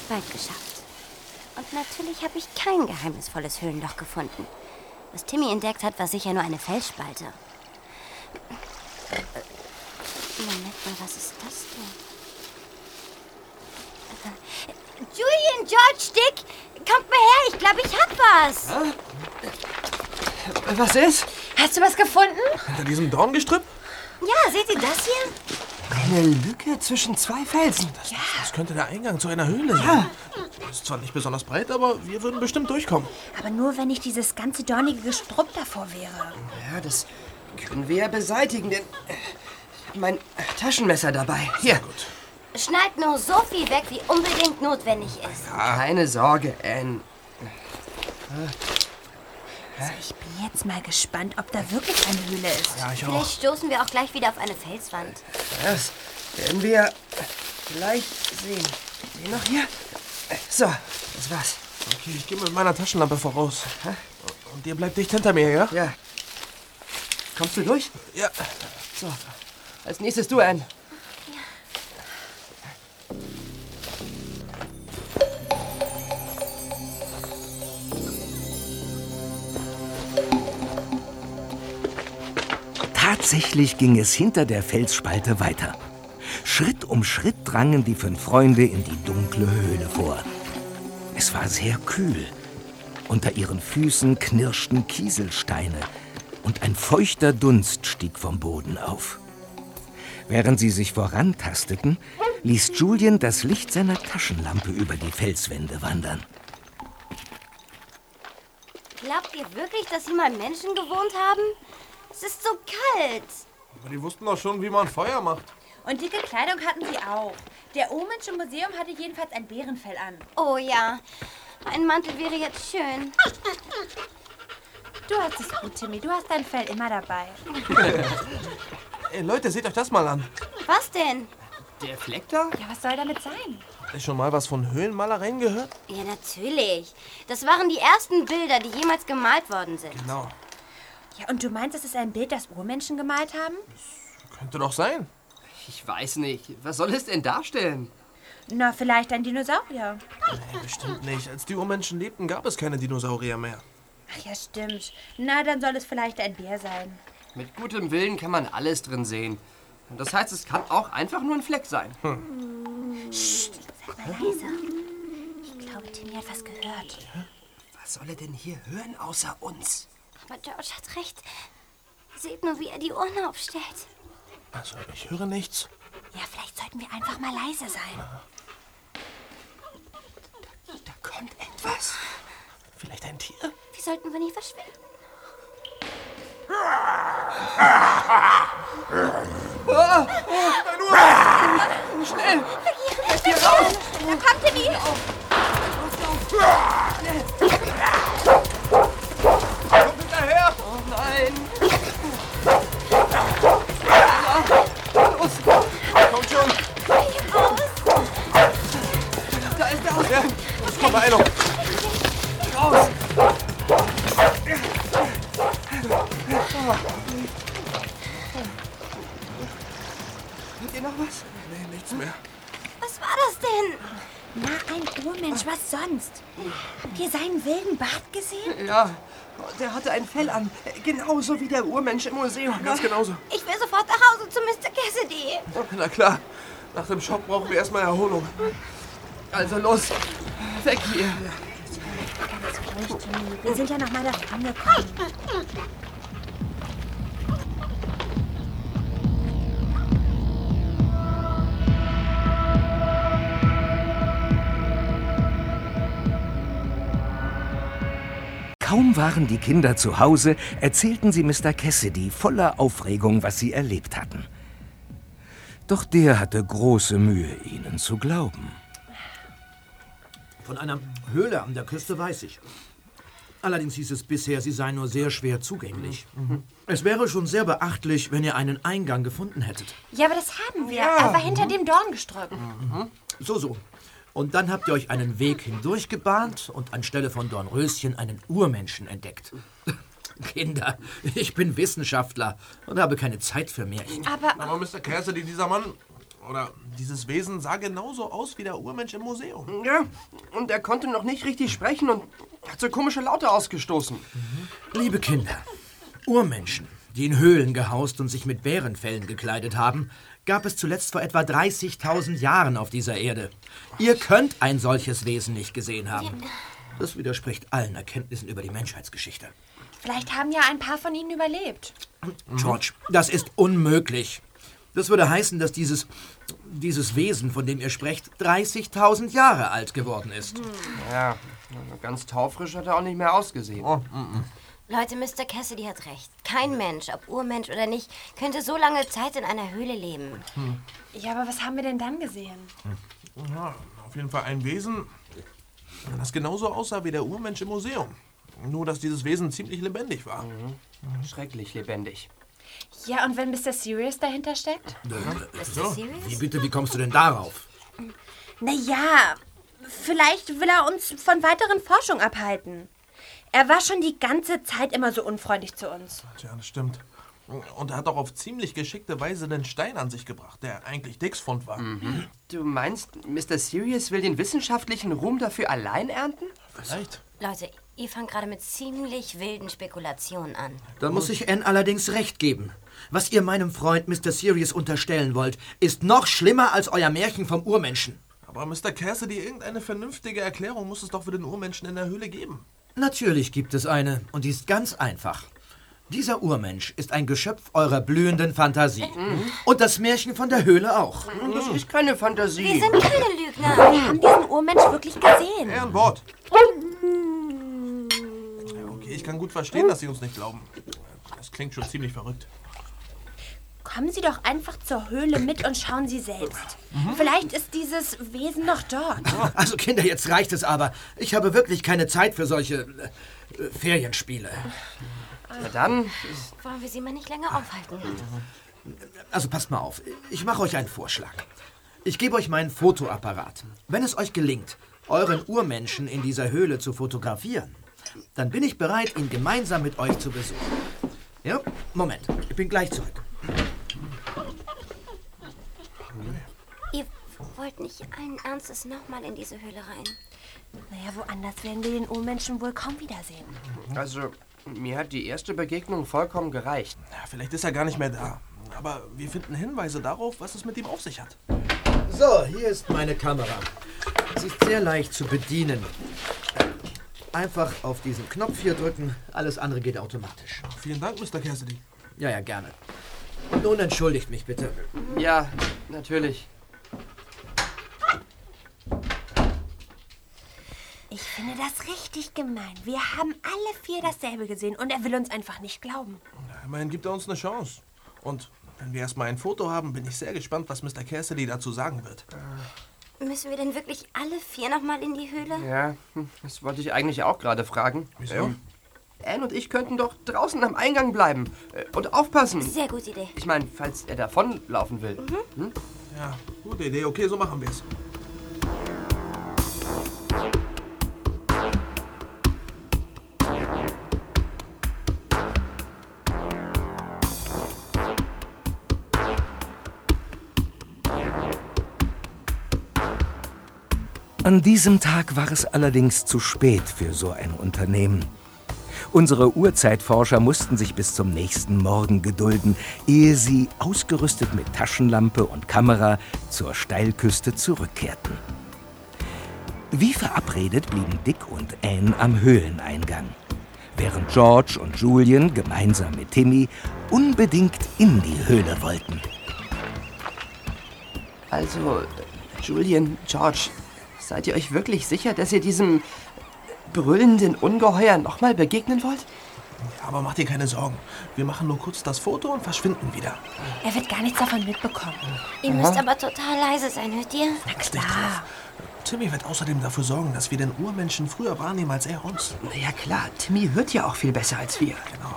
Bald geschafft. Und natürlich habe ich kein geheimnisvolles Höhlenloch gefunden. Was Timmy entdeckt hat, war sicher nur eine Felsspalte. Moment mal, was ist das denn? Julian, George, Dick, kommt mal her, ich glaube, ich hab was. Was ist? Hast du was gefunden? Hinter diesem Dorngestrüpp? Ja, seht ihr das hier? Eine Lücke zwischen zwei Felsen. Das, das könnte der Eingang zu einer Höhle sein. Ist zwar nicht besonders breit, aber wir würden bestimmt durchkommen. Aber nur, wenn nicht dieses ganze dornige Gestrüpp davor wäre. Ja, das können wir ja beseitigen, denn äh, ich habe mein Taschenmesser dabei. Hier. Schneid nur so viel weg, wie unbedingt notwendig ist. Keine Sorge, Anne. Also ich bin jetzt mal gespannt, ob da wirklich eine Höhle ist. Ja, ich Vielleicht stoßen wir auch gleich wieder auf eine Felswand. Das werden wir gleich sehen. Sehen noch hier? So, das war's. Okay, ich gehe mit meiner Taschenlampe voraus. Und ihr bleibt dicht hinter mir, ja? Ja. Kommst du durch? Ja. So. Als nächstes du, Anne. Tatsächlich ging es hinter der Felsspalte weiter. Schritt um Schritt drangen die fünf Freunde in die dunkle Höhle vor. Es war sehr kühl. Unter ihren Füßen knirschten Kieselsteine und ein feuchter Dunst stieg vom Boden auf. Während sie sich vorantasteten, ließ Julian das Licht seiner Taschenlampe über die Felswände wandern. Glaubt ihr wirklich, dass hier mal Menschen gewohnt haben? Es ist so kalt. Aber die wussten doch schon, wie man Feuer macht. Und dicke Kleidung hatten sie auch. Der Omensche Museum hatte jedenfalls ein Bärenfell an. Oh ja, ein Mantel wäre jetzt schön. Du hast es gut, Timmy. Du hast dein Fell immer dabei. Ey, Leute, seht euch das mal an. Was denn? Der Fleck da? Ja, was soll damit sein? Habt ihr schon mal was von Höhlenmalereien gehört? Ja, natürlich. Das waren die ersten Bilder, die jemals gemalt worden sind. Genau. Ja, und du meinst, das ist ein Bild, das Urmenschen gemalt haben? Könnte doch sein. Ich weiß nicht. Was soll es denn darstellen? Na, vielleicht ein Dinosaurier. Nee, bestimmt nicht. Als die Urmenschen lebten, gab es keine Dinosaurier mehr. Ach ja, stimmt. Na, dann soll es vielleicht ein Bär sein. Mit gutem Willen kann man alles drin sehen. Und das heißt, es kann auch einfach nur ein Fleck sein. Psst, sei mal leise. Ich glaube, Timmy hat was gehört. Was soll er denn hier hören außer uns? Aber George hat recht. Seht nur, wie er die Ohren aufstellt. Also, ich höre nichts. Ja, vielleicht sollten wir einfach mal leise sein. Da kommt etwas. Vielleicht ein Tier? Wie sollten wir nicht verschwinden? Ah, oh, Schnell! Hier raus! Da kommt Timmy! Komm Beeilung! Raus! Habt ihr noch was? Nee, nichts mehr. Was war das denn? Na, ein Urmensch, was sonst? Habt ihr seinen wilden Bart gesehen? Ja, der hatte ein Fell an. Genauso wie der Urmensch im Museum. Ganz genauso. Ich will sofort nach Hause zu Mr. Cassidy. Na klar. Nach dem Schock brauchen wir erstmal Erholung. Also los, weg hier. Wir sind ja noch mal davon angekommen. Kaum waren die Kinder zu Hause, erzählten sie Mr. Cassidy voller Aufregung, was sie erlebt hatten. Doch der hatte große Mühe, ihnen zu glauben. Von einer Höhle an der Küste weiß ich. Allerdings hieß es bisher, sie sei nur sehr schwer zugänglich. Es wäre schon sehr beachtlich, wenn ihr einen Eingang gefunden hättet. Ja, aber das haben wir. Er war hinter dem Dorngestrüpp. So, so. Und dann habt ihr euch einen Weg hindurch gebahnt und anstelle von Dornröschen einen Urmenschen entdeckt. Kinder, ich bin Wissenschaftler und habe keine Zeit für Märchen. Aber, Aber Mr. Cassidy, dieser Mann oder dieses Wesen sah genauso aus wie der Urmensch im Museum. Ja, und er konnte noch nicht richtig sprechen und hat so komische Laute ausgestoßen. Liebe Kinder, Urmenschen, die in Höhlen gehaust und sich mit Bärenfellen gekleidet haben, gab es zuletzt vor etwa 30.000 Jahren auf dieser Erde. Ihr könnt ein solches Wesen nicht gesehen haben. Das widerspricht allen Erkenntnissen über die Menschheitsgeschichte. vielleicht haben ja ein paar von ihnen überlebt. George, das ist unmöglich. Das würde heißen, dass dieses, dieses Wesen, von dem ihr sprecht, 30.000 Jahre alt geworden ist. Ja, ganz taufrisch hat er auch nicht mehr ausgesehen. Leute, Mr. Cassidy hat recht. Kein Mensch, ob Urmensch oder nicht, könnte so lange Zeit in einer Höhle leben. Ja, aber was haben wir denn dann gesehen? Ja, auf jeden Fall ein Wesen, das genauso aussah wie der Urmensch im Museum. Nur, dass dieses Wesen ziemlich lebendig war. Schrecklich lebendig. Ja, und wenn Mr. Sirius dahinter steckt? So, wie bitte, wie kommst du denn darauf? Naja, vielleicht will er uns von weiteren Forschung abhalten. Er war schon die ganze Zeit immer so unfreundlich zu uns. Tja, das stimmt. Und er hat auch auf ziemlich geschickte Weise den Stein an sich gebracht, der eigentlich Dicks Fund war. Du meinst, Mr. Sirius will den wissenschaftlichen Ruhm dafür allein ernten? Vielleicht. Leute, ihr fangt gerade mit ziemlich wilden Spekulationen an. Da muss ich Anne allerdings recht geben. Was ihr meinem Freund Mr. Sirius unterstellen wollt, ist noch schlimmer als euer Märchen vom Urmenschen. Aber Mr. Cassidy, irgendeine vernünftige Erklärung muss es doch für den Urmenschen in der Höhle geben. Natürlich gibt es eine, und die ist ganz einfach. Dieser Urmensch ist ein Geschöpf eurer blühenden Fantasie. Und das Märchen von der Höhle auch. Das ist keine Fantasie. Wir sind keine Lügner. Wir haben diesen Urmensch wirklich gesehen. Ehrenwort. Okay, ich kann gut verstehen, dass Sie uns nicht glauben. Das klingt schon ziemlich verrückt. Kommen Sie doch einfach zur Höhle mit und schauen Sie selbst. Vielleicht ist dieses Wesen noch dort. Also Kinder, jetzt reicht es aber. Ich habe wirklich keine Zeit für solche äh, Ferienspiele. Na dann, Wollen wir sie mal nicht länger aufhalten? Also passt mal auf. Ich mache euch einen Vorschlag. Ich gebe euch meinen Fotoapparat. Wenn es euch gelingt, euren Urmenschen in dieser Höhle zu fotografieren, dann bin ich bereit, ihn gemeinsam mit euch zu besuchen. Ja, Moment. Ich bin gleich zurück. Ihr wollt nicht allen Ernstes nochmal in diese Höhle rein. Naja, woanders werden wir den Urmenschen wohl kaum wiedersehen. also, mir hat die erste Begegnung vollkommen gereicht. Ja, vielleicht ist er gar nicht mehr da. Aber wir finden Hinweise darauf, was es mit ihm auf sich hat. So, hier ist meine Kamera. Sie ist sehr leicht zu bedienen. Einfach auf diesen Knopf hier drücken. Alles andere geht automatisch. Vielen Dank, Mr. Cassidy. Ja, ja, gerne. Und nun entschuldigt mich bitte. Ja, natürlich. Ich finde das richtig gemein. Wir haben alle vier dasselbe gesehen und er will uns einfach nicht glauben. Immerhin gibt er uns eine Chance. Und Wenn wir erstmal ein Foto haben, bin ich sehr gespannt, was Mr. Cassidy dazu sagen wird. Müssen wir denn wirklich alle vier nochmal in die Höhle? Ja, hm, das wollte ich eigentlich auch gerade fragen. Wieso? Ähm, Anne und ich könnten doch draußen am Eingang bleiben äh, und aufpassen. Sehr gute Idee. Ich meine, falls er davonlaufen will. Hm? Ja, gute Idee. Okay, so machen wir es. An diesem Tag war es allerdings zu spät für so ein Unternehmen. Unsere Urzeitforscher mussten sich bis zum nächsten Morgen gedulden, ehe sie, ausgerüstet mit Taschenlampe und Kamera, zur Steilküste zurückkehrten. Wie verabredet blieben Dick und Anne am Höhleneingang, während George und Julian gemeinsam mit Timmy unbedingt in die Höhle wollten. Also, Julian, George, seid ihr euch wirklich sicher, dass ihr diesem brüllenden Ungeheuer nochmal begegnen wollt? Aber mach dir keine Sorgen. Wir machen nur kurz das Foto und verschwinden wieder. Er wird gar nichts davon mitbekommen. Ihr müsst aber total leise sein, hört ihr? Na klar. Timmy wird außerdem dafür sorgen, dass wir den Urmenschen früher wahrnehmen als er uns. Na ja klar, Timmy hört ja auch viel besser als wir. Genau.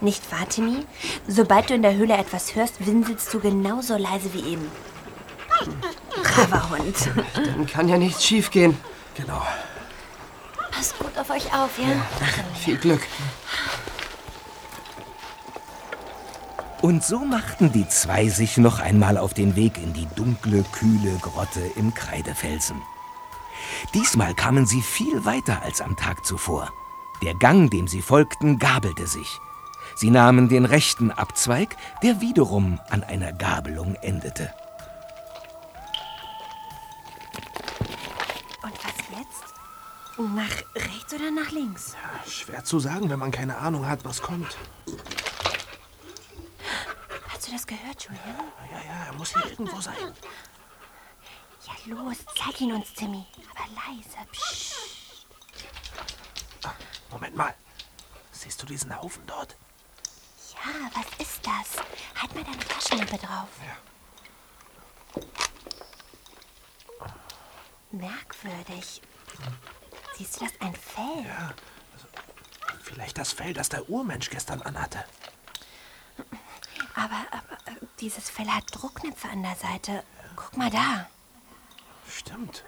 Nicht wahr, Timmy? Sobald du in der Höhle etwas hörst, winselst du genauso leise wie eben. Braver Hund. Dann kann ja nichts schiefgehen. Genau. Passt gut auf euch auf, ja? Viel Glück. Und so machten die zwei sich noch einmal auf den Weg in die dunkle, kühle Grotte im Kreidefelsen. Diesmal kamen sie viel weiter als am Tag zuvor. Der Gang, dem sie folgten, gabelte sich. Sie nahmen den rechten Abzweig, der wiederum an einer Gabelung endete. Nach rechts oder nach links? Schwer zu sagen, wenn man keine Ahnung hat, was kommt. Hast du das gehört, Julian? Ja, ja, er muss hier irgendwo sein. Ja, los, zeig ihn uns, Timmy. Aber leise. Psst. Moment mal. Siehst du diesen Haufen dort? Ja, was ist das? Halt mal deine Taschenlampe drauf. Merkwürdig. Siehst du das? Ein Fell? Ja. Also, vielleicht das Fell, das der Urmensch gestern anhatte. Aber, aber äh, dieses Fell hat Druckknöpfe an der Seite. Guck mal da. Stimmt.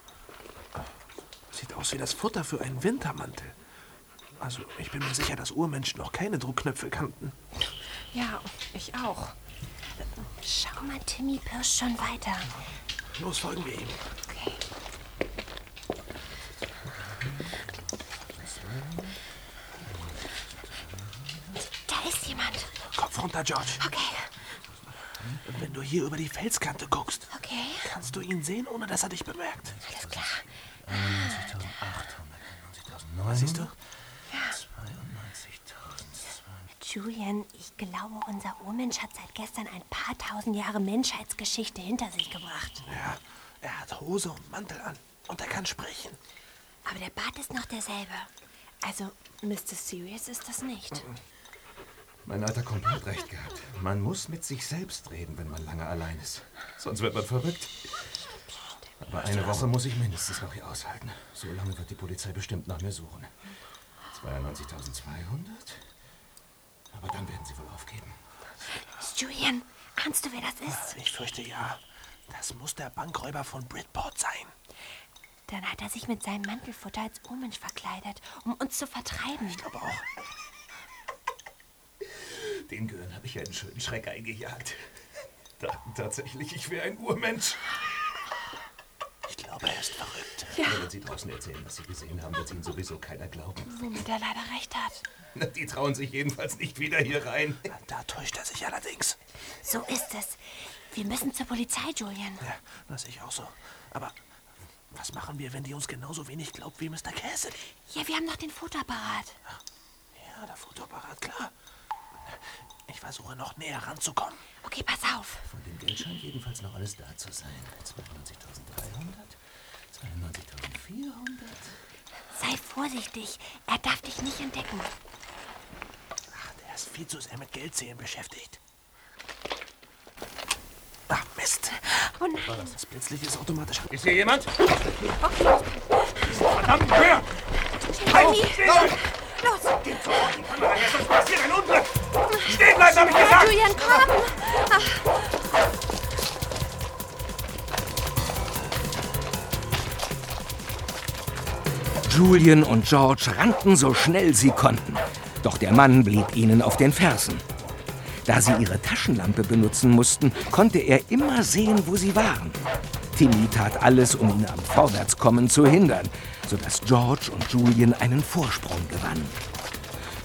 Sieht aus wie das Futter für einen Wintermantel. Also, ich bin mir sicher, dass Urmenschen noch keine Druckknöpfe kannten. Ja, ich auch. Schau mal, Timmy pirscht schon weiter. Los, folgen wir ihm. Okay. Da ist jemand. Runter, George. Okay, Und wenn du hier über die Felskante guckst, okay. kannst du ihn sehen, ohne dass er dich bemerkt. Alles klar. Was siehst du? Julian, ich glaube, unser Urmensch hat seit gestern ein paar tausend Jahre Menschheitsgeschichte hinter sich gebracht. Ja, er hat Hose und Mantel an. Und er kann sprechen. Aber der Bart ist noch derselbe. Also, Mr. Serious ist das nicht. Mein Alter komplett recht gehabt. Man muss mit sich selbst reden, wenn man lange allein ist. Sonst wird man verrückt. Aber eine Woche muss ich mindestens noch hier aushalten. So lange wird die Polizei bestimmt nach mir suchen. 92.200? Aber dann werden sie wohl aufgeben. Julian, ahnst du, wer das ist? Ich fürchte ja. Das muss der Bankräuber von Britport sein. Dann hat er sich mit seinem Mantelfutter als Urmensch verkleidet, um uns zu vertreiben. Ich glaube auch. Den Gehirn habe ich ja einen schönen Schreck eingejagt. Dachten tatsächlich, ich wäre ein Urmensch. Ich glaube, er ist verrückt. Ja. Wenn Sie draußen erzählen, was Sie gesehen haben, wird Ihnen sowieso keiner glauben. Womit er leider recht hat. Na, Die trauen sich jedenfalls nicht wieder hier rein. Da täuscht er sich allerdings. So ist es. Wir müssen zur Polizei, Julian. Ja, das sehe ich auch so. Aber was machen wir, wenn die uns genauso wenig glaubt wie Mr. Cassidy? Ja, wir haben noch den Fotoapparat. Ja, der Fotoapparat, klar. Ich versuche noch näher ranzukommen. Okay, pass auf. Von dem Geld scheint jedenfalls noch alles da zu sein. 92.300, 92.400. Sei vorsichtig. Er darf dich nicht entdecken. Der ist viel zu sehr mit Geldzählen beschäftigt. Mist. Oh nein. Das Blitzlicht ist automatisch. Ist hier jemand? Okay. Verdammt, Tür! Timmy! Los! Los! Geht sofort die Kamera her, sonst passiert ein! Stehen bleiben, hab ich gesagt! Julian, komm! Ach, Julian und George rannten so schnell sie konnten. Doch der Mann blieb ihnen auf den Fersen. Da sie ihre Taschenlampe benutzen mussten, konnte er immer sehen, wo sie waren. Timmy tat alles, um ihn am Vorwärtskommen zu hindern, sodass George und Julian einen Vorsprung gewannen.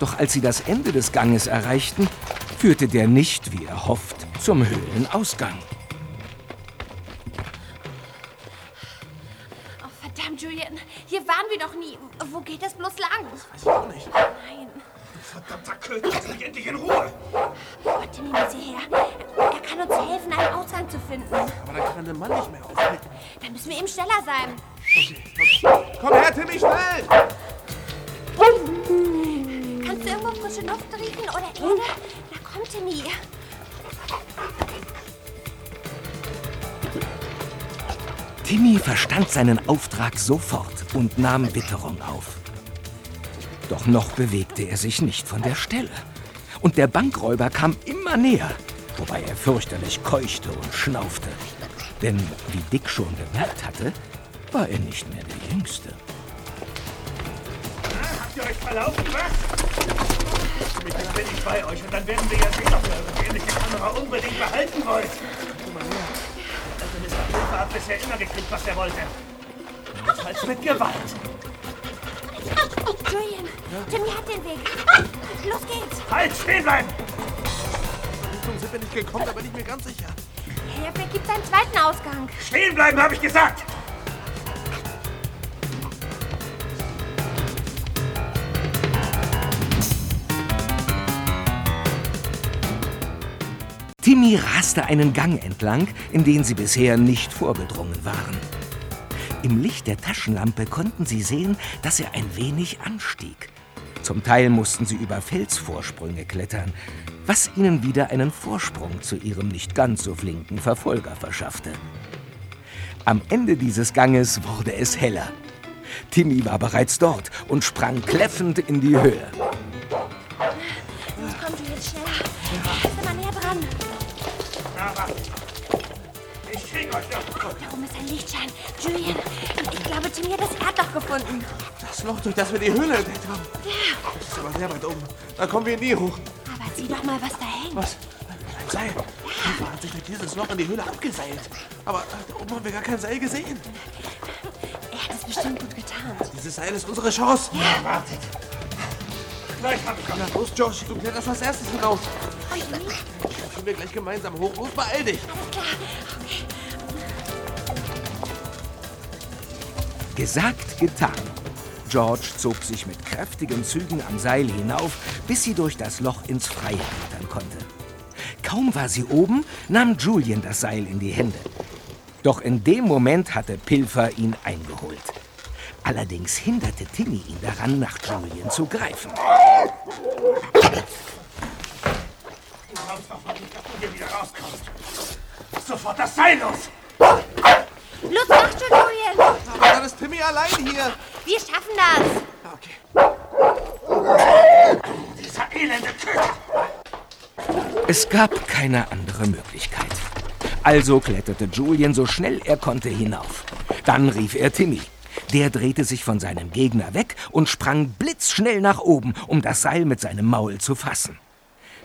Doch als sie das Ende des Ganges erreichten, führte der nicht, wie er hofft, zum Höhlenausgang. oh, verdammt, Julian. Hier waren wir doch nie. Wo geht es bloß lang? Weiß ich auch nicht. Nein. Verdammter Köter, lass mich endlich in Ruhe! Oh, Timmy muss hierher. Er kann uns helfen, einen Ausgang zu finden. Aber dann kann der Mann nicht mehr aufhalten. Dann müssen wir eben schneller sein. Komm her, Timmy, schnell! Irgendwo frische Luft riechen oder Erde? Na komm, Timmy. Timmy verstand seinen Auftrag sofort und nahm Witterung auf. Doch noch bewegte er sich nicht von der Stelle. Und der Bankräuber kam immer näher, wobei er fürchterlich keuchte und schnaufte. Denn, wie Dick schon bemerkt hatte, war er nicht mehr der Jüngste. Habt ihr euch verlaufen, was? Dem bin ich bei euch und dann werden wir ja sehen, ob ihr eure dämliche Kamera unbedingt behalten wollt. Also Mr. Pilfer hat bisher immer gekriegt, was er wollte. Notfalls mit Gewalt. Julian, Timmy hat den Weg. Los geht's. Halt, stehen bleiben! Richtung sind wir nicht gekommen, da bin ich mir ganz sicher. Hierfür gibt's einen zweiten Ausgang. Stehen bleiben, habe ich gesagt! Timmy raste einen Gang entlang, in den sie bisher nicht vorgedrungen waren. Im Licht der Taschenlampe konnten sie sehen, dass er ein wenig anstieg. Zum Teil mussten sie über Felsvorsprünge klettern, was ihnen wieder einen Vorsprung zu ihrem nicht ganz so flinken Verfolger verschaffte. Am Ende dieses Ganges wurde es heller. Timmy war bereits dort und sprang kläffend in die Höhe. Da oben ist ein Lichtschein. Julian, ich glaube, Timmy hat das Erdloch gefunden. Das Loch, durch das wir die Höhle entdeckt haben. Ja, Das ist aber sehr weit oben. Da kommen wir nie hoch. aber sieh doch mal, was da hängt. Was? Ein Seil. Hilfe hat sich durch dieses Loch in die Höhle abgeseilt. Aber da oben haben wir gar kein Seil gesehen. Er hat es bestimmt gut getan. Dieses Seil ist unsere Chance. Ja, wartet. Gleich hab ich Na los, Josh, du kletterst als erstes hinaus. Oh. Dann gehen wir gleich gemeinsam hoch. Los, beeil dich. Gesagt, getan. George zog sich mit kräftigen Zügen am Seil hinauf, bis sie durch das Loch ins Freie klettern konnte. Kaum war sie oben, nahm Julian das Seil in die Hände. Doch in dem Moment hatte Pilfer ihn eingeholt. Allerdings hinderte Timmy ihn daran, nach Julian zu greifen. Du doch noch nicht, dass du hier wieder rauskommst. Sofort das Seil los! Los, mach schon, Julian. Aber dann ist Timmy allein hier. Wir schaffen das. Dieser elende Köter! Es gab keine andere Möglichkeit. Also kletterte Julian so schnell er konnte hinauf. Dann rief er Timmy. Der drehte sich von seinem Gegner weg und sprang blitzschnell nach oben, um das Seil mit seinem Maul zu fassen.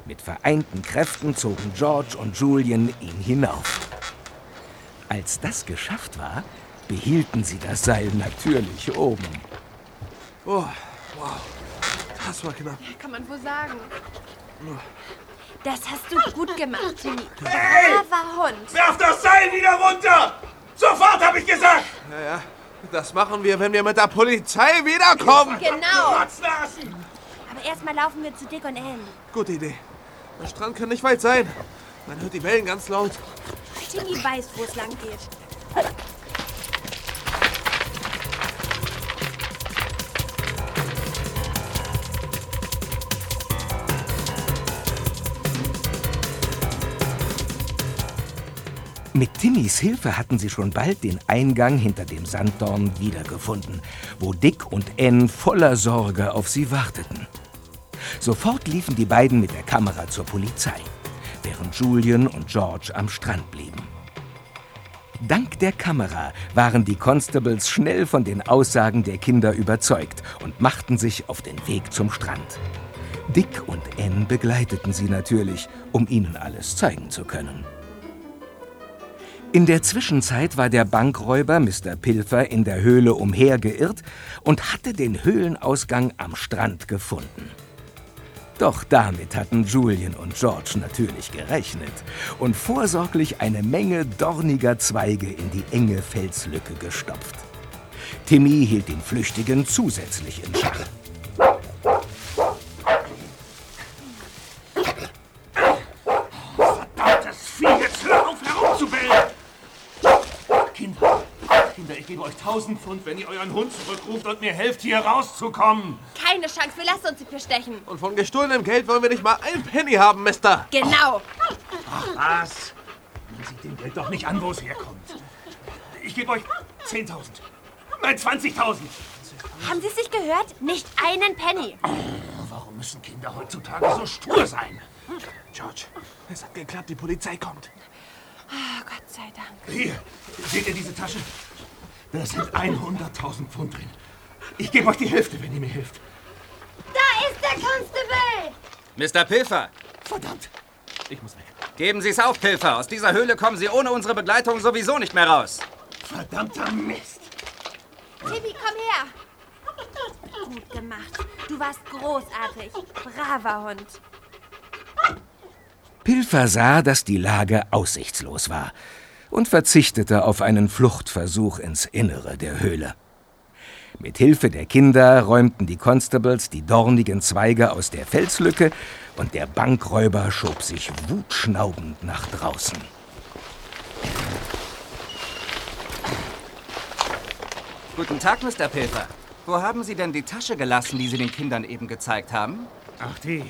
Mit vereinten Kräften zogen George und Julian ihn hinauf. Als das geschafft war, behielten sie das Seil natürlich oben. Oh, wow. Das war knapp. Kann man wohl sagen. Das hast du gut gemacht, Timmy. Hey! Braver Hund. Werf das Seil wieder runter! Sofort, hab ich gesagt! Ja, ja. Das machen wir, wenn wir mit der Polizei wiederkommen. Genau. Aber erstmal laufen wir zu Dick und Anne. Gute Idee. Der Strand kann nicht weit sein. Man hört die Wellen ganz laut. Timmy weiß, wo es lang geht. Mit Timmys Hilfe hatten sie schon bald den Eingang hinter dem Sanddorn wiedergefunden, wo Dick und Ann voller Sorge auf sie warteten. Sofort liefen die beiden mit der Kamera zur Polizei, während Julian und George am Strand blieben. Dank der Kamera waren die Constables schnell von den Aussagen der Kinder überzeugt und machten sich auf den Weg zum Strand. Dick und Ann begleiteten sie natürlich, um ihnen alles zeigen zu können. In der Zwischenzeit war der Bankräuber Mr. Pilfer in der Höhle umhergeirrt und hatte den Höhlenausgang am Strand gefunden. Doch damit hatten Julian und George natürlich gerechnet und vorsorglich eine Menge dorniger Zweige in die enge Felslücke gestopft. Timmy hielt den Flüchtigen zusätzlich in Schach. Verdammtes Vieh, jetzt hör auf herumzubellen! Kinder, Kinder, ich gebe euch 1000 Pfund, wenn ihr euren Hund zurückruft und mir helft, hier rauszukommen. Keine Chance, wir lassen uns nicht bestechen. Und von gestohlenem Geld wollen wir nicht mal ein Penny haben, Mister. Genau. Ach, was? Man sieht dem Geld doch nicht an, wo es herkommt. Ich gebe euch 10.000. Nein, 20.000. Haben Sie es nicht gehört? Nicht einen Penny. Warum müssen Kinder heutzutage so stur sein? George, es hat geklappt, die Polizei kommt. Ah, Gott sei Dank. Hier, seht ihr diese Tasche? Da sind 100.000 Pfund drin. Ich gebe euch die Hälfte, wenn ihr mir hilft. Da ist der Constable! Mr. Pilfer, Verdammt, ich muss weg. geben Sie es auf, Pilfer. Aus dieser Höhle kommen Sie ohne unsere Begleitung sowieso nicht mehr raus. Verdammter Mist. Timmy, komm her. Gut gemacht. Du warst großartig. Braver Hund. Pilfer sah, dass die Lage aussichtslos war und verzichtete auf einen Fluchtversuch ins Innere der Höhle. Mit Hilfe der Kinder räumten die Constables die dornigen Zweige aus der Felslücke und der Bankräuber schob sich wutschnaubend nach draußen. Guten Tag, Mr. Pilfer. Wo haben Sie denn die Tasche gelassen, die Sie den Kindern eben gezeigt haben? Ach, die.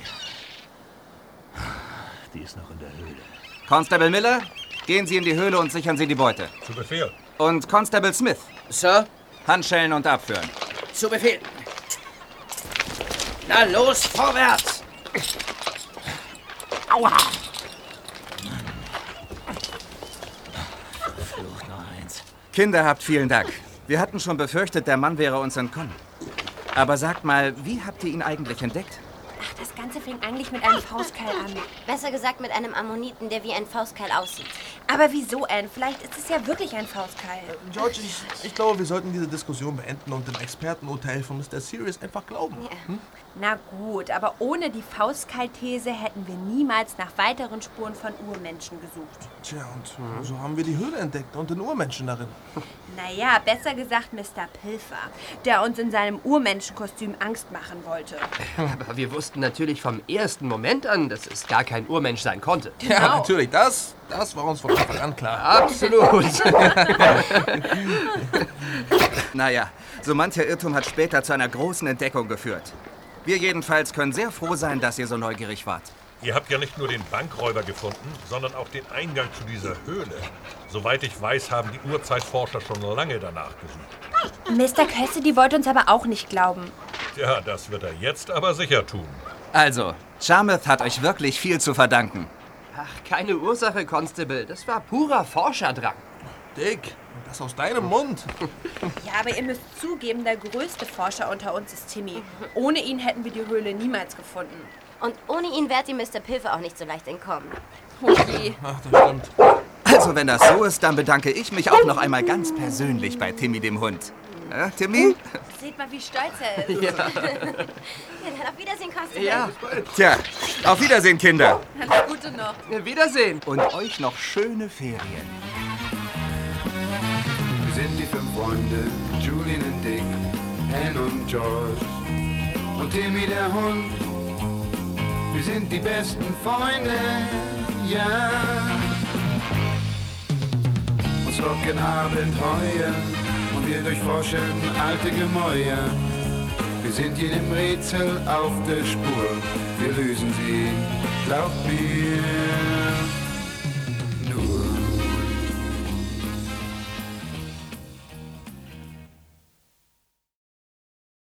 Die ist noch in der Höhle. Constable Miller, gehen Sie in die Höhle und sichern Sie die Beute. Zu Befehl. Und Constable Smith. Sir? Handschellen und abführen. Zu Befehl. Na los, vorwärts! Aua! Flucht noch eins. Kinder, habt vielen Dank. Wir hatten schon befürchtet, der Mann wäre uns entkommen. Aber sagt mal, wie habt ihr ihn eigentlich entdeckt? Das Ganze fing eigentlich mit einem Faustkeil an. Besser gesagt mit einem Ammoniten, der wie ein Faustkeil aussieht. Aber wieso, Anne? Vielleicht ist es ja wirklich ein Faustkeil. George, ich, ich glaube, wir sollten diese Diskussion beenden und dem Expertenurteil von Mr. Sirius einfach glauben. Hm? Na gut, aber ohne die Faustkeil-These hätten wir niemals nach weiteren Spuren von Urmenschen gesucht. Tja, und so haben wir die Höhle entdeckt und den Urmenschen darin. Naja, besser gesagt Mr. Pilfer, der uns in seinem Urmenschenkostüm Angst machen wollte. Aber wir wussten natürlich vom ersten Moment an, dass es gar kein Urmensch sein konnte. Ja, natürlich. Das, das war uns von Anfang an klar. Absolut. Naja, so mancher Irrtum hat später zu einer großen Entdeckung geführt. Wir jedenfalls können sehr froh sein, dass ihr so neugierig wart. Ihr habt ja nicht nur den Bankräuber gefunden, sondern auch den Eingang zu dieser Höhle. Soweit ich weiß, haben die Urzeitforscher schon lange danach gesucht. Mr. Cassidy wollte uns aber auch nicht glauben. Ja, das wird er jetzt aber sicher tun. Also, Jarmuth hat euch wirklich viel zu verdanken. Ach, keine Ursache, Constable. Das war purer Forscherdrang. Dick, das aus deinem Mund. Ja, aber ihr müsst zugeben, der größte Forscher unter uns ist Timmy. Ohne ihn hätten wir die Höhle niemals gefunden. Und ohne ihn wärt ihr Mr. Pilfer auch nicht so leicht entkommen. Je. Ach, das stimmt. Also, wenn das so ist, dann bedanke ich mich auch noch einmal ganz persönlich bei Timmy dem Hund. Ja, Timmy? Seht mal, wie stolz er ist. Ja. Ja, dann auf Wiedersehen, Constable. Ja. Tja, auf Wiedersehen, Kinder. Alles Gute noch. Wiedersehen. Und euch noch schöne Ferien. Wir sind die fünf Freunde, Julian und Dick, Anne und George und Timmy der Hund. Wir sind die besten Freunde, ja. Uns locken Abenteuer und wir durchforschen alte Gemäuer. Wir sind jedem Rätsel auf der Spur, wir lösen sie, glaubt mir, nur.